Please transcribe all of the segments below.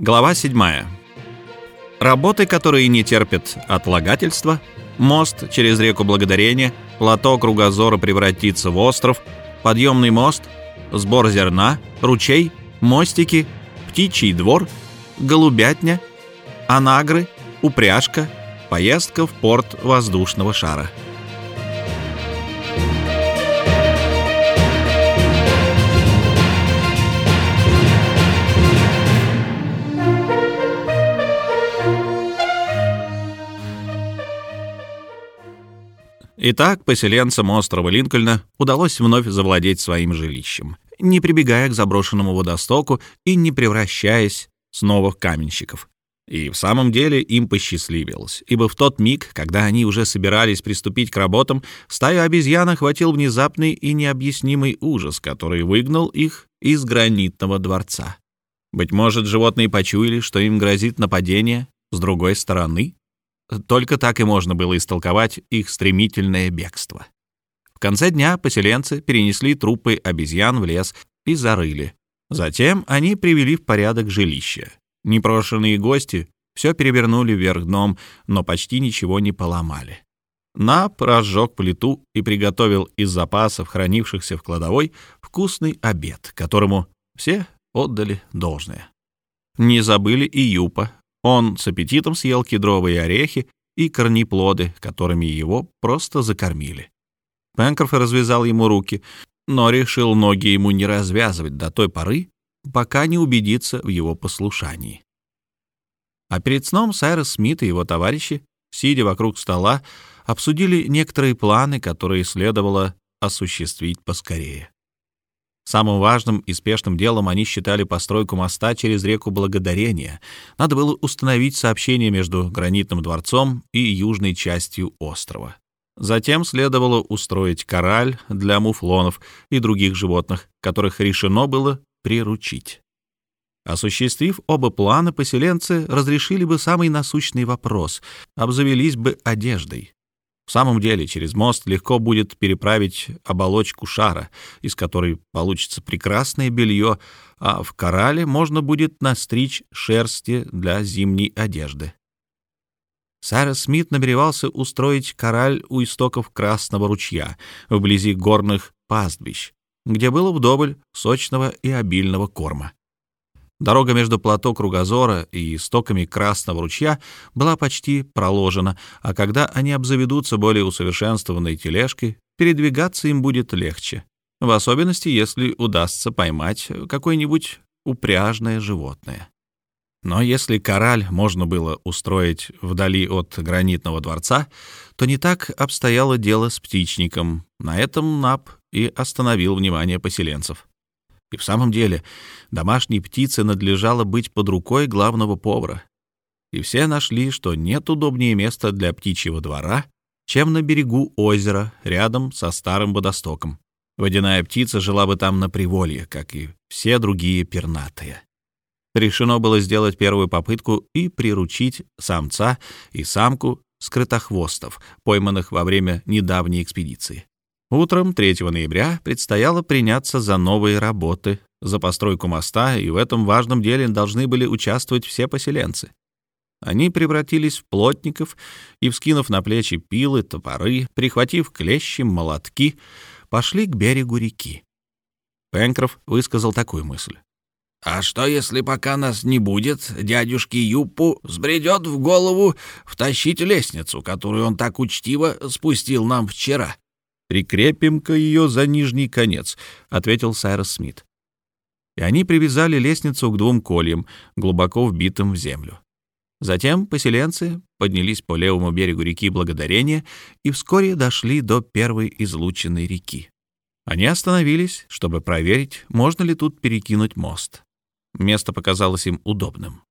Глава 7. Работы, которые не терпят отлагательства, мост через реку Благодарения, плато Кругозора превратится в остров, подъемный мост, сбор зерна, ручей, мостики, птичий двор, голубятня, анагры, упряжка, поездка в порт воздушного шара. Итак, поселенцам острова Линкольна удалось вновь завладеть своим жилищем, не прибегая к заброшенному водостоку и не превращаясь снова в каменщиков. И в самом деле им посчастливилось, ибо в тот миг, когда они уже собирались приступить к работам, стаю обезьян охватил внезапный и необъяснимый ужас, который выгнал их из гранитного дворца. Быть может, животные почуяли, что им грозит нападение с другой стороны? Только так и можно было истолковать их стремительное бегство. В конце дня поселенцы перенесли трупы обезьян в лес и зарыли. Затем они привели в порядок жилище. Непрошенные гости все перевернули вверх дном, но почти ничего не поломали. Нап разжег плиту и приготовил из запасов, хранившихся в кладовой, вкусный обед, которому все отдали должное. Не забыли и Юпа, он с аппетитом съел кедровые орехи и корнеплоды, которыми его просто закормили. Пенкроф развязал ему руки, но решил ноги ему не развязывать до той поры, пока не убедится в его послушании. А перед сном Сайрос Смит и его товарищи, сидя вокруг стола, обсудили некоторые планы, которые следовало осуществить поскорее. Самым важным и спешным делом они считали постройку моста через реку Благодарения. Надо было установить сообщение между Гранитным дворцом и южной частью острова. Затем следовало устроить кораль для муфлонов и других животных, которых решено было приручить. Осуществив оба плана, поселенцы разрешили бы самый насущный вопрос, обзавелись бы одеждой. В самом деле, через мост легко будет переправить оболочку шара, из которой получится прекрасное белье, а в корале можно будет настричь шерсти для зимней одежды. Сара Смит намеревался устроить кораль у истоков Красного ручья, вблизи горных пастбищ, где было вдоволь сочного и обильного корма. Дорога между плато Кругозора и истоками Красного ручья была почти проложена, а когда они обзаведутся более усовершенствованной тележкой, передвигаться им будет легче, в особенности, если удастся поймать какое-нибудь упряжное животное. Но если кораль можно было устроить вдали от гранитного дворца, то не так обстояло дело с птичником. На этом Нап и остановил внимание поселенцев. И в самом деле домашней птице надлежало быть под рукой главного повара. И все нашли, что нет удобнее места для птичьего двора, чем на берегу озера, рядом со старым водостоком. Водяная птица жила бы там на приволье, как и все другие пернатые. Решено было сделать первую попытку и приручить самца и самку скрытохвостов, пойманных во время недавней экспедиции. Утром 3 ноября предстояло приняться за новые работы, за постройку моста, и в этом важном деле должны были участвовать все поселенцы. Они превратились в плотников и, вскинув на плечи пилы, топоры, прихватив клещи, молотки, пошли к берегу реки. Пенкроф высказал такую мысль. «А что, если пока нас не будет, дядюшке Юпу сбредет в голову втащить лестницу, которую он так учтиво спустил нам вчера?» «Прикрепим-ка ее за нижний конец», — ответил Сайрос Смит. И они привязали лестницу к двум кольям, глубоко вбитым в землю. Затем поселенцы поднялись по левому берегу реки Благодарения и вскоре дошли до первой излученной реки. Они остановились, чтобы проверить, можно ли тут перекинуть мост. Место показалось им удобным.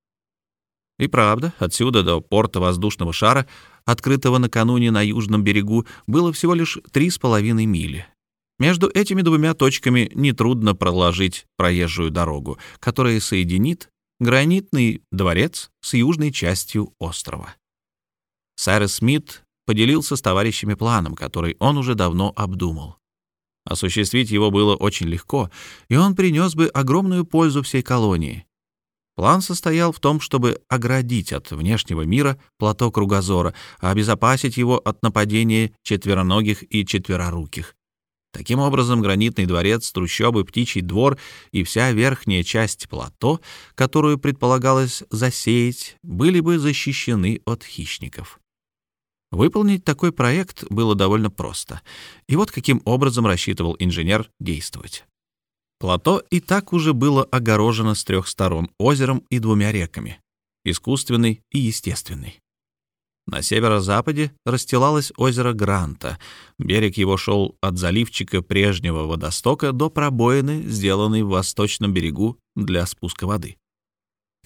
И правда, отсюда до порта воздушного шара открытого накануне на южном берегу, было всего лишь три с половиной мили. Между этими двумя точками нетрудно проложить проезжую дорогу, которая соединит гранитный дворец с южной частью острова. Сайрес Смит поделился с товарищами планом, который он уже давно обдумал. Осуществить его было очень легко, и он принес бы огромную пользу всей колонии. План состоял в том, чтобы оградить от внешнего мира плато Кругозора, а обезопасить его от нападения четвероногих и четвероруких. Таким образом, гранитный дворец, трущобы, птичий двор и вся верхняя часть плато, которую предполагалось засеять, были бы защищены от хищников. Выполнить такой проект было довольно просто. И вот каким образом рассчитывал инженер действовать. Плато и так уже было огорожено с трех сторон озером и двумя реками — искусственный и естественный. На северо-западе расстилалось озеро Гранта. Берег его шел от заливчика прежнего водостока до пробоины, сделанной в восточном берегу для спуска воды.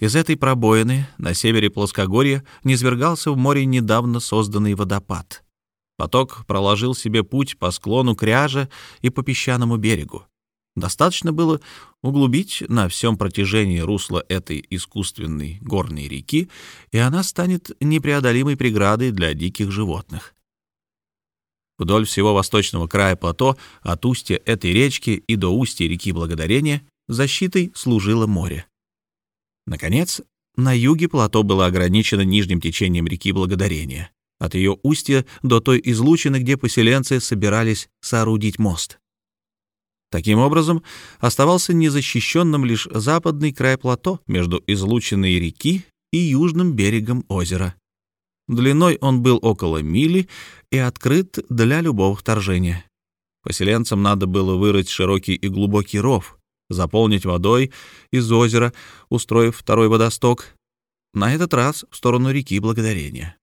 Из этой пробоины на севере плоскогорья низвергался в море недавно созданный водопад. Поток проложил себе путь по склону кряжа и по песчаному берегу. Достаточно было углубить на всем протяжении русла этой искусственной горной реки, и она станет непреодолимой преградой для диких животных. Вдоль всего восточного края плато, от устья этой речки и до устья реки Благодарения, защитой служило море. Наконец, на юге плато было ограничено нижним течением реки Благодарения, от ее устья до той излучины, где поселенцы собирались соорудить мост. Таким образом, оставался незащищенным лишь западный край плато между излученной реки и южным берегом озера. Длиной он был около мили и открыт для любого вторжения. Поселенцам надо было вырыть широкий и глубокий ров, заполнить водой из озера, устроив второй водосток, на этот раз в сторону реки Благодарения.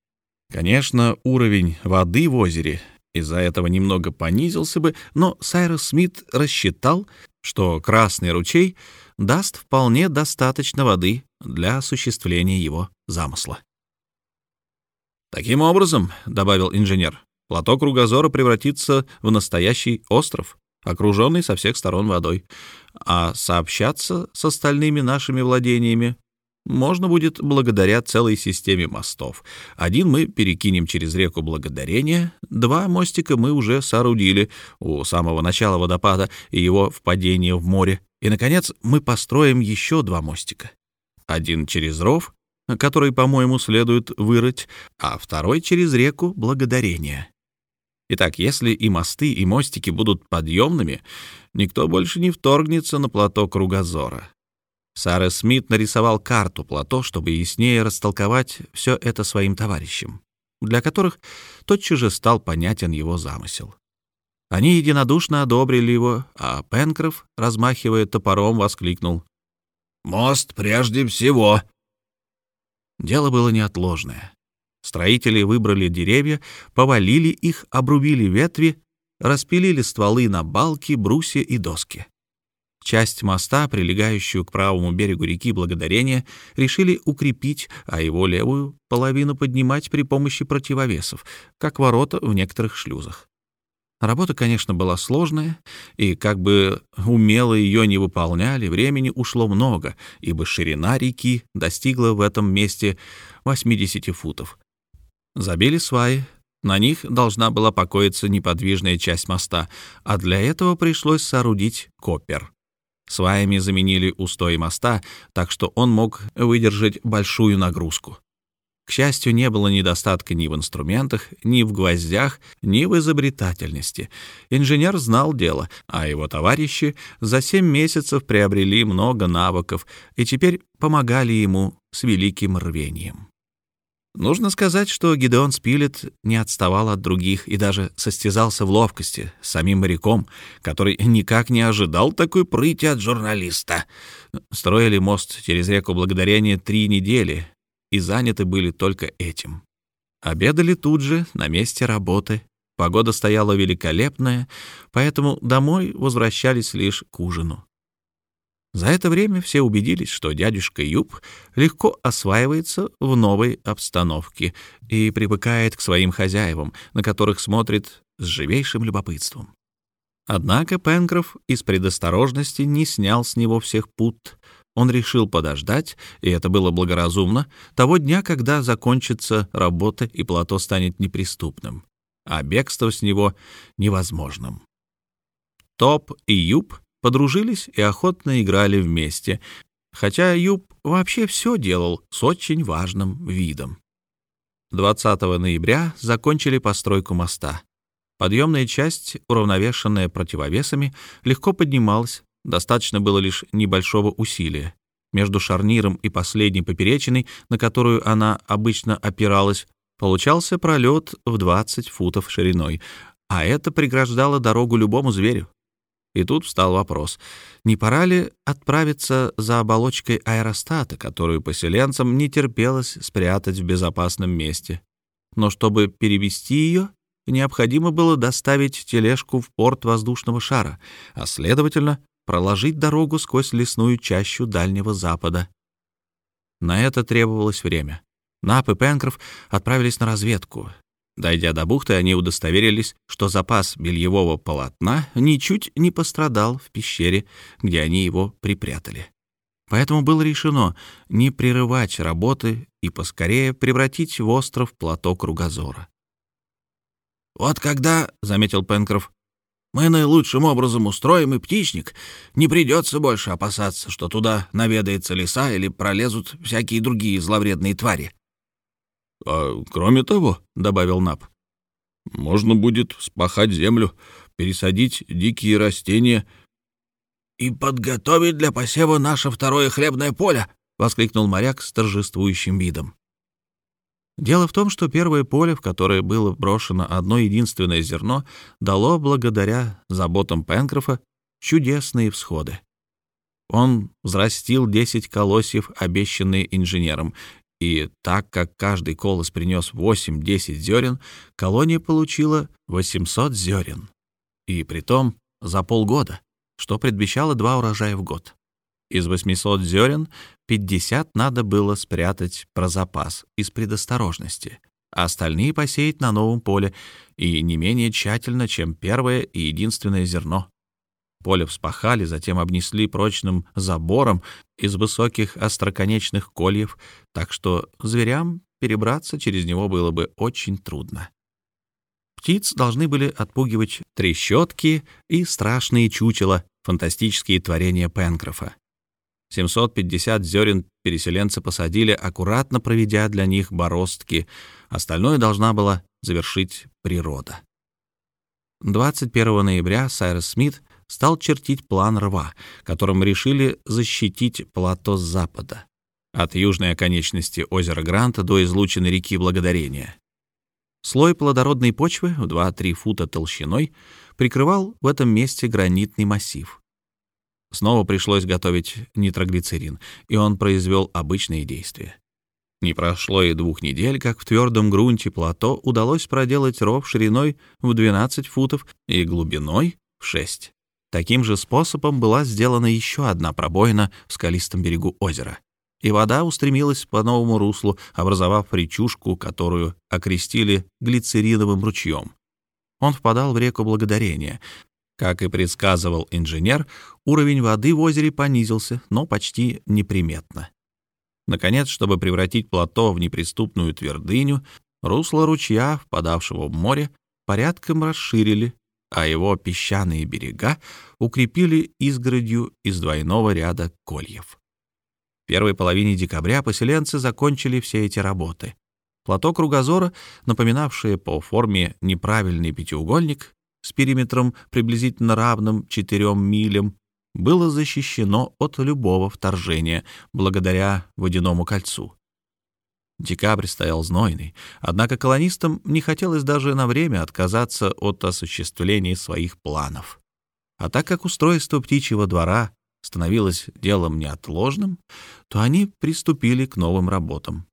Конечно, уровень воды в озере из-за этого немного понизился бы, но Сайрус Смит рассчитал, что Красный ручей даст вполне достаточно воды для осуществления его замысла. «Таким образом», — добавил инженер, — «плато Кругозора превратится в настоящий остров, окруженный со всех сторон водой, а сообщаться с остальными нашими владениями можно будет благодаря целой системе мостов. Один мы перекинем через реку Благодарения, два мостика мы уже соорудили у самого начала водопада и его впадения в море, и, наконец, мы построим еще два мостика. Один через ров, который, по-моему, следует вырыть, а второй через реку Благодарения. Итак, если и мосты, и мостики будут подъемными, никто больше не вторгнется на плато Кругозора. Сара Смит нарисовал карту плато, чтобы яснее растолковать все это своим товарищам, для которых тотчас же стал понятен его замысел. Они единодушно одобрили его, а Пенкроф, размахивая топором, воскликнул. «Мост прежде всего!» Дело было неотложное. Строители выбрали деревья, повалили их, обрубили ветви, распилили стволы на балки, брусья и доски. Часть моста, прилегающую к правому берегу реки Благодарения, решили укрепить, а его левую половину поднимать при помощи противовесов, как ворота в некоторых шлюзах. Работа, конечно, была сложная, и как бы умело ее не выполняли, времени ушло много, ибо ширина реки достигла в этом месте 80 футов. Забили сваи, на них должна была покоиться неподвижная часть моста, а для этого пришлось соорудить копер. Сваями заменили устой моста, так что он мог выдержать большую нагрузку. К счастью, не было недостатка ни в инструментах, ни в гвоздях, ни в изобретательности. Инженер знал дело, а его товарищи за семь месяцев приобрели много навыков и теперь помогали ему с великим рвением. Нужно сказать, что Гидеон Спилет не отставал от других и даже состязался в ловкости с самим моряком, который никак не ожидал такой прыти от журналиста. Строили мост через реку Благодарения три недели и заняты были только этим. Обедали тут же, на месте работы. Погода стояла великолепная, поэтому домой возвращались лишь к ужину. За это время все убедились, что дядюшка Юб легко осваивается в новой обстановке и привыкает к своим хозяевам, на которых смотрит с живейшим любопытством. Однако Пенкроф из предосторожности не снял с него всех пут. Он решил подождать, и это было благоразумно, того дня, когда закончится работа и плато станет неприступным, а бегство с него невозможным. Топ и Юб подружились и охотно играли вместе. хотя Юб вообще все делал с очень важным видом. 20 ноября закончили постройку моста. Подъемная часть, уравновешенная противовесами, легко поднималась, достаточно было лишь небольшого усилия. Между шарниром и последней поперечиной, на которую она обычно опиралась, получался пролет в 20 футов шириной, а это преграждало дорогу любому зверю. И тут встал вопрос, не пора ли отправиться за оболочкой аэростата, которую поселенцам не терпелось спрятать в безопасном месте. Но чтобы перевести ее, необходимо было доставить тележку в порт воздушного шара, а, следовательно, проложить дорогу сквозь лесную чащу Дальнего Запада. На это требовалось время. Нап и Пенкроф отправились на разведку. Дойдя до бухты, они удостоверились, что запас бельевого полотна ничуть не пострадал в пещере, где они его припрятали. Поэтому было решено не прерывать работы и поскорее превратить в остров плато кругозора. «Вот когда, — заметил Пенкроф, — мы наилучшим образом устроим и птичник, не придется больше опасаться, что туда наведается лиса или пролезут всякие другие зловредные твари. «А кроме того», — добавил Нап, — «можно будет спахать землю, пересадить дикие растения». «И подготовить для посева наше второе хлебное поле», — воскликнул моряк с торжествующим видом. Дело в том, что первое поле, в которое было брошено одно единственное зерно, дало, благодаря заботам Пенкрофа, чудесные всходы. Он взрастил десять колосьев, обещанные инженером, и так как каждый колос принес 8-10 зерен, колония получила 800 зерен. И притом за полгода, что предвещало два урожая в год. Из 800 зерен 50 надо было спрятать про запас из предосторожности, а остальные посеять на новом поле и не менее тщательно, чем первое и единственное зерно. Поле вспахали, затем обнесли прочным забором из высоких остроконечных кольев, так что зверям перебраться через него было бы очень трудно. Птиц должны были отпугивать трещотки и страшные чучела, фантастические творения Пенкрофа. 750 зерен переселенцы посадили, аккуратно проведя для них бороздки, остальное должна была завершить природа. 21 ноября Сайрес Смит стал чертить план рва, которым решили защитить плато с запада, от южной оконечности озера Гранта до излучины реки Благодарения. Слой плодородной почвы в 2-3 фута толщиной прикрывал в этом месте гранитный массив. Снова пришлось готовить нитроглицерин, и он произвел обычные действия. Не прошло и двух недель, как в твердом грунте плато удалось проделать ров шириной в 12 футов и глубиной в 6. Таким же способом была сделана еще одна пробоина в скалистом берегу озера, и вода устремилась по новому руслу, образовав речушку, которую окрестили глицериновым ручьем. Он впадал в реку Благодарения. Как и предсказывал инженер, уровень воды в озере понизился, но почти неприметно. Наконец, чтобы превратить плато в неприступную твердыню, русло ручья, впадавшего в море, порядком расширили, а его песчаные берега укрепили изгородью из двойного ряда кольев. В первой половине декабря поселенцы закончили все эти работы. Плато Кругозора, напоминавшее по форме неправильный пятиугольник с периметром приблизительно равным 4 милям, было защищено от любого вторжения благодаря водяному кольцу. Декабрь стоял знойный, однако колонистам не хотелось даже на время отказаться от осуществления своих планов. А так как устройство птичьего двора становилось делом неотложным, то они приступили к новым работам.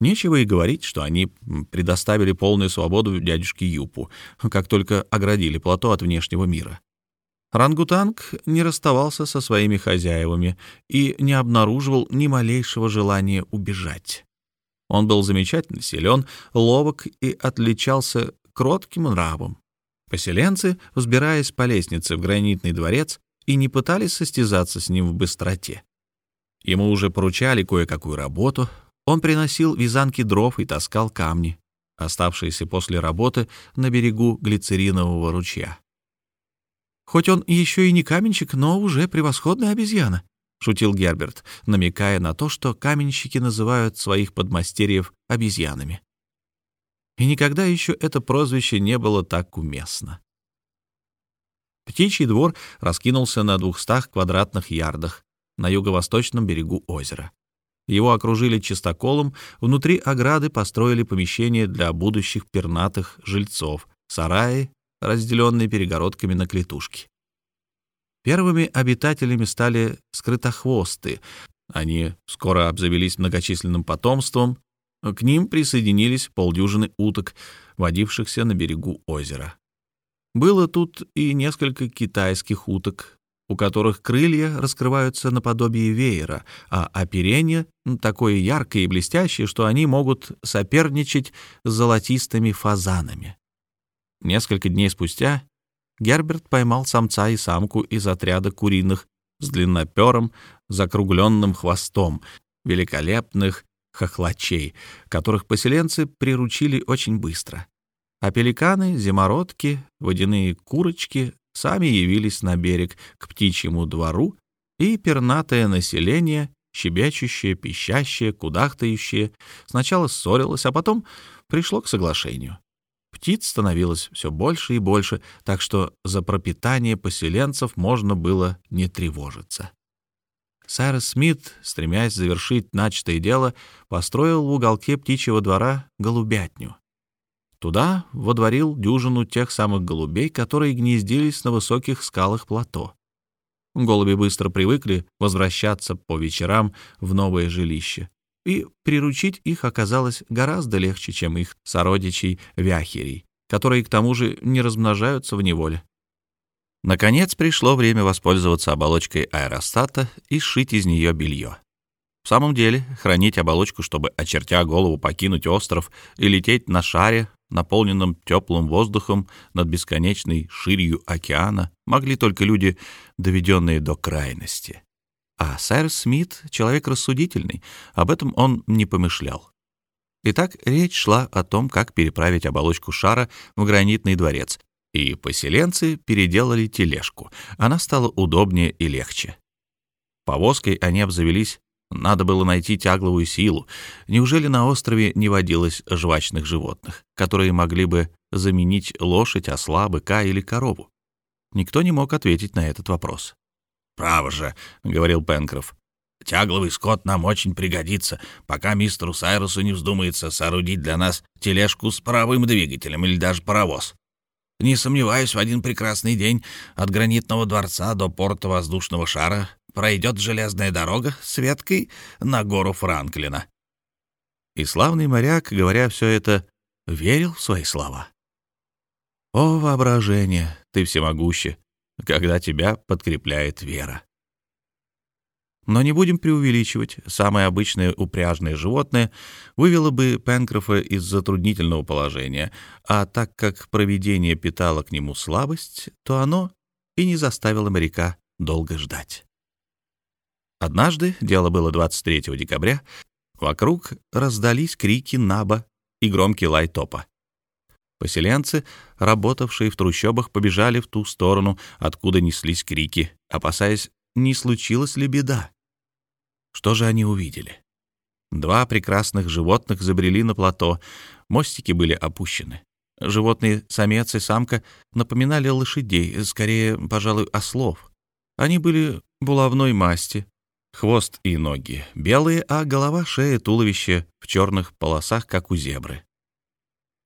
Нечего и говорить, что они предоставили полную свободу дядюшке Юпу, как только оградили плато от внешнего мира. Рангутанг не расставался со своими хозяевами и не обнаруживал ни малейшего желания убежать. Он был замечательно силен, ловок и отличался кротким нравом. Поселенцы, взбираясь по лестнице в гранитный дворец, и не пытались состязаться с ним в быстроте. Ему уже поручали кое-какую работу, он приносил вязанки дров и таскал камни, оставшиеся после работы на берегу глицеринового ручья. Хоть он еще и не каменщик, но уже превосходная обезьяна», — шутил Герберт, намекая на то, что каменщики называют своих подмастерьев обезьянами. И никогда еще это прозвище не было так уместно. Птичий двор раскинулся на двухстах квадратных ярдах на юго-восточном берегу озера. Его окружили чистоколом, внутри ограды построили помещения для будущих пернатых жильцов, сараи, разделенные перегородками на клетушки. Первыми обитателями стали скрытохвосты. Они скоро обзавелись многочисленным потомством. К ним присоединились полдюжины уток, водившихся на берегу озера. Было тут и несколько китайских уток, у которых крылья раскрываются наподобие веера, а оперение такое яркое и блестящее, что они могут соперничать с золотистыми фазанами. Несколько дней спустя Герберт поймал самца и самку из отряда куриных с длинноперым, закругленным хвостом, великолепных хохлачей, которых поселенцы приручили очень быстро. А пеликаны, зимородки, водяные курочки сами явились на берег к птичьему двору, и пернатое население, щебечущее, пищащее, кудахтающее, сначала ссорилось, а потом пришло к соглашению. Птиц становилось все больше и больше, так что за пропитание поселенцев можно было не тревожиться. Сайрес Смит, стремясь завершить начатое дело, построил в уголке птичьего двора голубятню. Туда водворил дюжину тех самых голубей, которые гнездились на высоких скалах плато. Голуби быстро привыкли возвращаться по вечерам в новое жилище и приручить их оказалось гораздо легче, чем их сородичей вяхерей, которые к тому же не размножаются в неволе. Наконец пришло время воспользоваться оболочкой аэростата и сшить из нее белье. В самом деле, хранить оболочку, чтобы, очертя голову, покинуть остров и лететь на шаре, наполненном теплым воздухом над бесконечной ширью океана, могли только люди, доведенные до крайности. А сэр Смит — человек рассудительный, об этом он не помышлял. Итак, речь шла о том, как переправить оболочку шара в гранитный дворец, и поселенцы переделали тележку. Она стала удобнее и легче. Повозкой они обзавелись, надо было найти тягловую силу. Неужели на острове не водилось жвачных животных, которые могли бы заменить лошадь, осла, быка или корову? Никто не мог ответить на этот вопрос. «Право же», — говорил Пенкроф. «Тягловый скот нам очень пригодится, пока мистеру Сайрусу не вздумается соорудить для нас тележку с паровым двигателем или даже паровоз. Не сомневаюсь, в один прекрасный день от гранитного дворца до порта воздушного шара пройдет железная дорога с веткой на гору Франклина». И славный моряк, говоря все это, верил в свои слова. «О, воображение, ты всемогуще! Когда тебя подкрепляет вера. Но не будем преувеличивать, самое обычное упряжное животное вывело бы Пенкрофа из затруднительного положения, а так как провидение питало к нему слабость, то оно и не заставило моряка долго ждать. Однажды, дело было 23 декабря, вокруг раздались крики Наба и громкий лай топа. Поселенцы, работавшие в трущобах, побежали в ту сторону, откуда неслись крики, опасаясь, не случилась ли беда. Что же они увидели? Два прекрасных животных забрели на плато, мостики были опущены. Животные, самец и самка, напоминали лошадей, скорее, пожалуй, ослов. Они были булавной масти, хвост и ноги белые, а голова, шея, туловище в черных полосах, как у зебры.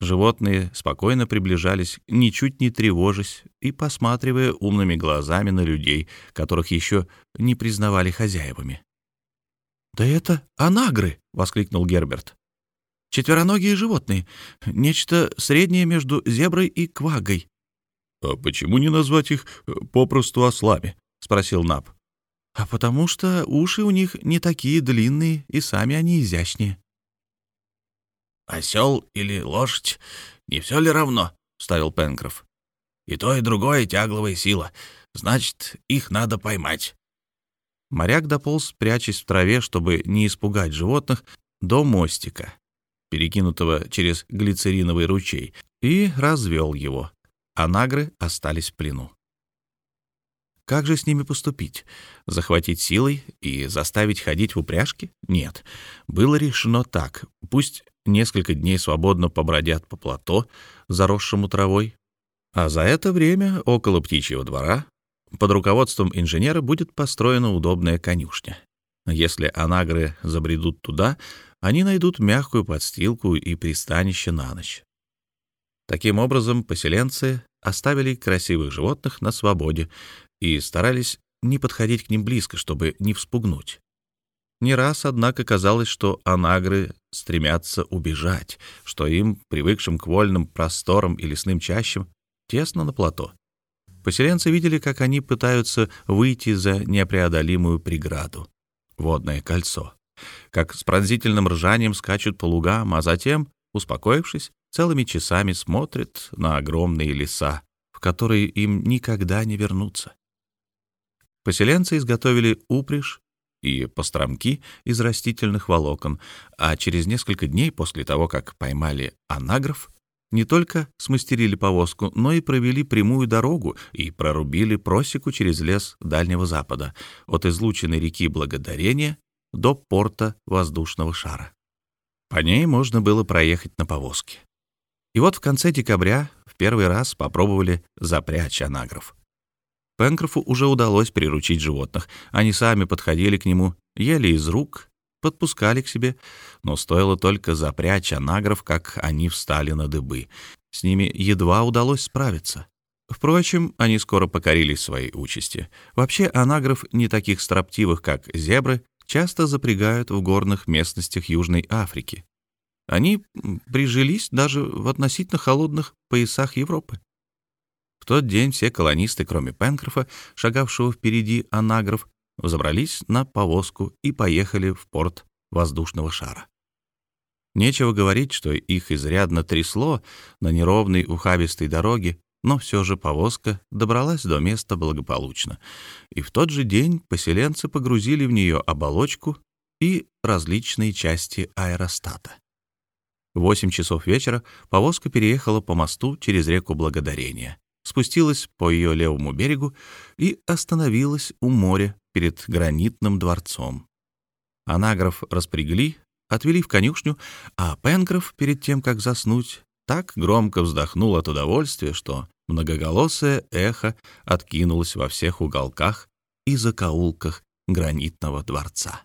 Животные спокойно приближались, ничуть не тревожась и посматривая умными глазами на людей, которых еще не признавали хозяевами. «Да это анагры!» — воскликнул Герберт. «Четвероногие животные. Нечто среднее между зеброй и квагой». «А почему не назвать их э, попросту ослами?» — спросил Наб. «А потому что уши у них не такие длинные, и сами они изящнее». «Осел или лошадь, не все ли равно?» — ставил Пенкроф. «И то, и другое — тягловая сила. Значит, их надо поймать». Моряк дополз, прячась в траве, чтобы не испугать животных, до мостика, перекинутого через глицериновый ручей, и развел его, а нагры остались в плену. Как же с ними поступить? Захватить силой и заставить ходить в упряжке? Нет. Было решено так. Пусть несколько дней свободно побродят по плато, заросшему травой, а за это время около птичьего двора под руководством инженера будет построена удобная конюшня. Если анагры забредут туда, они найдут мягкую подстилку и пристанище на ночь. Таким образом, поселенцы оставили красивых животных на свободе и старались не подходить к ним близко, чтобы не вспугнуть. Не раз, однако, казалось, что анагры стремятся убежать, что им, привыкшим к вольным просторам и лесным чащам, тесно на плато. Поселенцы видели, как они пытаются выйти за непреодолимую преграду — водное кольцо, как с пронзительным ржанием скачут по лугам, а затем, успокоившись, целыми часами смотрят на огромные леса, в которые им никогда не вернуться. Поселенцы изготовили упряжь и постромки из растительных волокон, а через несколько дней после того, как поймали анагров, не только смастерили повозку, но и провели прямую дорогу и прорубили просеку через лес Дальнего Запада от излученной реки Благодарения до порта воздушного шара. По ней можно было проехать на повозке. И вот в конце декабря в первый раз попробовали запрячь анагров. Пенкрофу уже удалось приручить животных. Они сами подходили к нему, ели из рук, подпускали к себе, но стоило только запрячь анагров, как они встали на дыбы. С ними едва удалось справиться. Впрочем, они скоро покорились своей участи. Вообще, анагров, не таких строптивых, как зебры, часто запрягают в горных местностях Южной Африки. Они прижились даже в относительно холодных поясах Европы. В тот день все колонисты, кроме Пенкрофа, шагавшего впереди анагров, взобрались на повозку и поехали в порт воздушного шара. Нечего говорить, что их изрядно трясло на неровной ухабистой дороге, но все же повозка добралась до места благополучно, и в тот же день поселенцы погрузили в нее оболочку и различные части аэростата. В 8 часов вечера повозка переехала по мосту через реку Благодарения, спустилась по ее левому берегу и остановилась у моря перед гранитным дворцом. Анаграф распрягли, отвели в конюшню, а Пенкроф, перед тем, как заснуть, так громко вздохнул от удовольствия, что многоголосое эхо откинулось во всех уголках и закоулках гранитного дворца.